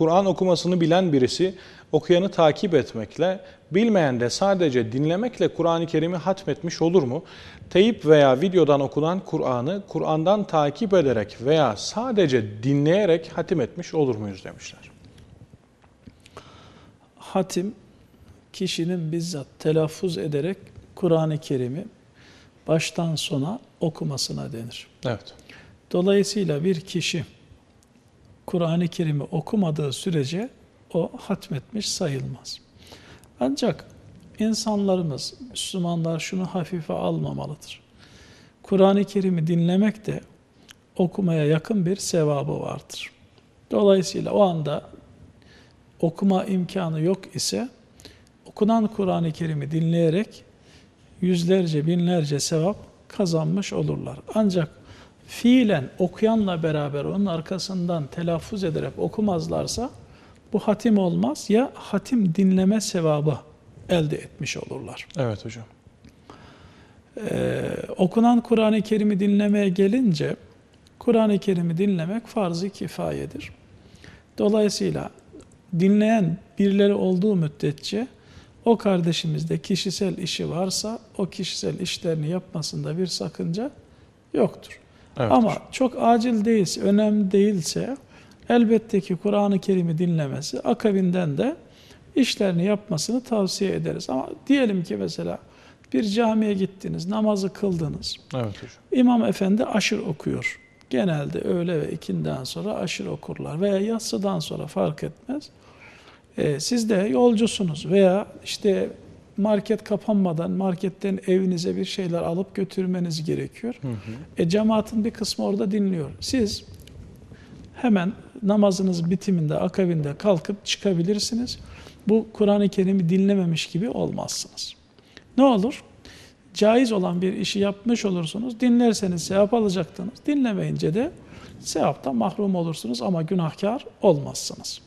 Kur'an okumasını bilen birisi okuyanı takip etmekle, bilmeyen de sadece dinlemekle Kur'an-ı Kerim'i hatmetmiş olur mu? Teyip veya videodan okunan Kur'an'ı Kur'an'dan takip ederek veya sadece dinleyerek hatim etmiş olur muyuz demişler. Hatim, kişinin bizzat telaffuz ederek Kur'an-ı Kerim'i baştan sona okumasına denir. Evet. Dolayısıyla bir kişi Kur'an-ı Kerim'i okumadığı sürece o hatmetmiş sayılmaz. Ancak insanlarımız, Müslümanlar şunu hafife almamalıdır. Kur'an-ı Kerim'i dinlemek de okumaya yakın bir sevabı vardır. Dolayısıyla o anda okuma imkanı yok ise okunan Kur'an-ı Kerim'i dinleyerek yüzlerce, binlerce sevap kazanmış olurlar. Ancak fiilen okuyanla beraber onun arkasından telaffuz ederek okumazlarsa bu hatim olmaz ya hatim dinleme sevabı elde etmiş olurlar. Evet hocam. Ee, okunan Kur'an-ı Kerim'i dinlemeye gelince Kur'an-ı Kerim'i dinlemek farz-ı kifayedir. Dolayısıyla dinleyen birileri olduğu müddetçe o kardeşimizde kişisel işi varsa o kişisel işlerini yapmasında bir sakınca yoktur. Evet Ama çok acil değilse, önemli değilse elbette ki Kur'an-ı Kerim'i dinlemesi akabinden de işlerini yapmasını tavsiye ederiz. Ama diyelim ki mesela bir camiye gittiniz, namazı kıldınız. Evet hocam. İmam efendi aşır okuyor. Genelde öğle ve ikinden sonra aşır okurlar veya yatsıdan sonra fark etmez. Ee, siz de yolcusunuz veya işte market kapanmadan marketten evinize bir şeyler alıp götürmeniz gerekiyor. Hı hı. E, cemaatin bir kısmı orada dinliyor. Siz hemen namazınız bitiminde, akabinde kalkıp çıkabilirsiniz. Bu Kur'an-ı Kerim'i dinlememiş gibi olmazsınız. Ne olur? Caiz olan bir işi yapmış olursunuz. Dinlerseniz sevap alacaktınız. Dinlemeyince de sevaptan mahrum olursunuz ama günahkar olmazsınız.